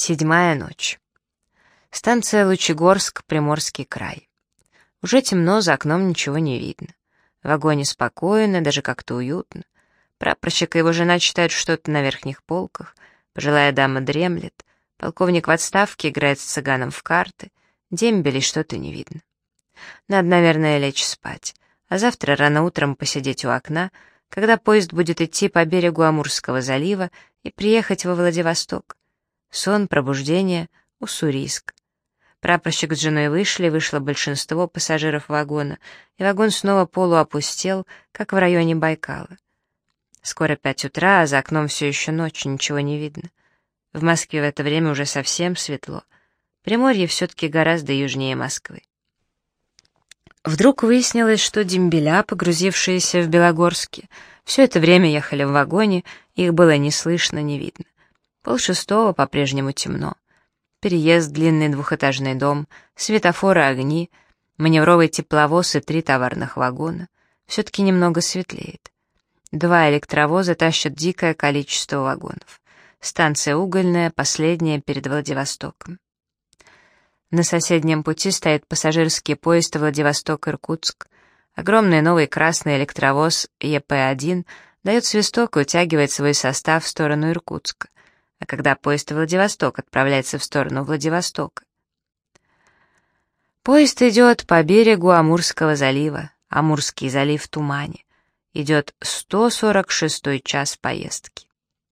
Седьмая ночь. Станция Лучегорск, Приморский край. Уже темно, за окном ничего не видно. В вагоне спокойно, даже как-то уютно. Прапорщик и его жена читают что-то на верхних полках. Пожилая дама дремлет. Полковник в отставке играет с цыганом в карты. Дембелей что-то не видно. Надо, наверное, лечь спать. А завтра рано утром посидеть у окна, когда поезд будет идти по берегу Амурского залива и приехать во Владивосток. Сон, пробуждение, Уссурийск. Прапорщик с женой вышли, вышло большинство пассажиров вагона, и вагон снова полуопустел, как в районе Байкала. Скоро пять утра, а за окном все еще ночь, ничего не видно. В Москве в это время уже совсем светло. Приморье все-таки гораздо южнее Москвы. Вдруг выяснилось, что дембеля, погрузившиеся в Белогорске, все это время ехали в вагоне, их было не слышно, не видно. Полшестого по-прежнему темно. Переезд, длинный двухэтажный дом, светофоры, огни, маневровый тепловоз и три товарных вагона. Все-таки немного светлеет. Два электровоза тащат дикое количество вагонов. Станция угольная, последняя перед Владивостоком. На соседнем пути стоит пассажирский поезд Владивосток-Иркутск. Огромный новый красный электровоз ЕП-1 дает свисток и утягивает свой состав в сторону Иркутска. А когда поезд Владивосток отправляется в сторону Владивостока? Поезд идет по берегу Амурского залива. Амурский залив в тумане. Идет 146 час поездки.